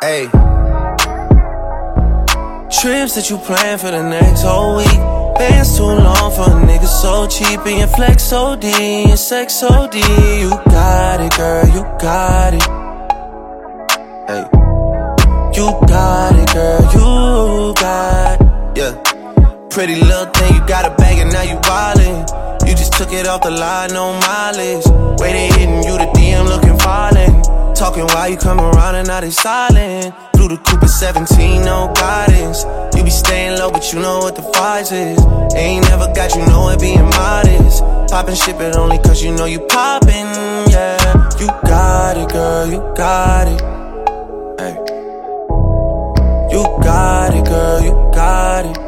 Hey. Trips that you plan for the next whole week. Bands too long for a nigga so cheap. And your flex OD and sex OD. You got it, girl, you got it. Hey. You got it, girl, you got it. Yeah. Pretty little thing, you got a bag and now you wildin'. Took it off the line, no mileage. Waiting, hitting you the DM looking falling. Talking while you come around and now they silent. Blue the Cooper 17, no guidance. You be staying low, but you know what the price is. Ain't never got you know it being modest. Poppin' shit, but only cause you know you poppin', yeah. You got it, girl, you got it. Hey. You got it, girl, you got it.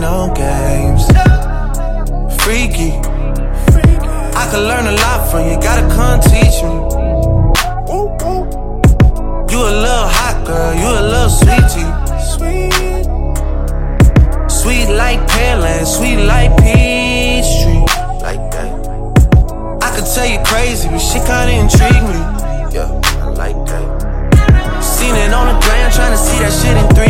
no games. Freaky. I could learn a lot from you, gotta come teach me. You a little hot girl, you a little sweetie. Sweet. Like Pearland, sweet like Peachtree. Like that. I could tell you crazy, but shit kinda intrigue me. Yeah, I like that. Seen it on the ground, trying to see that shit in 3D,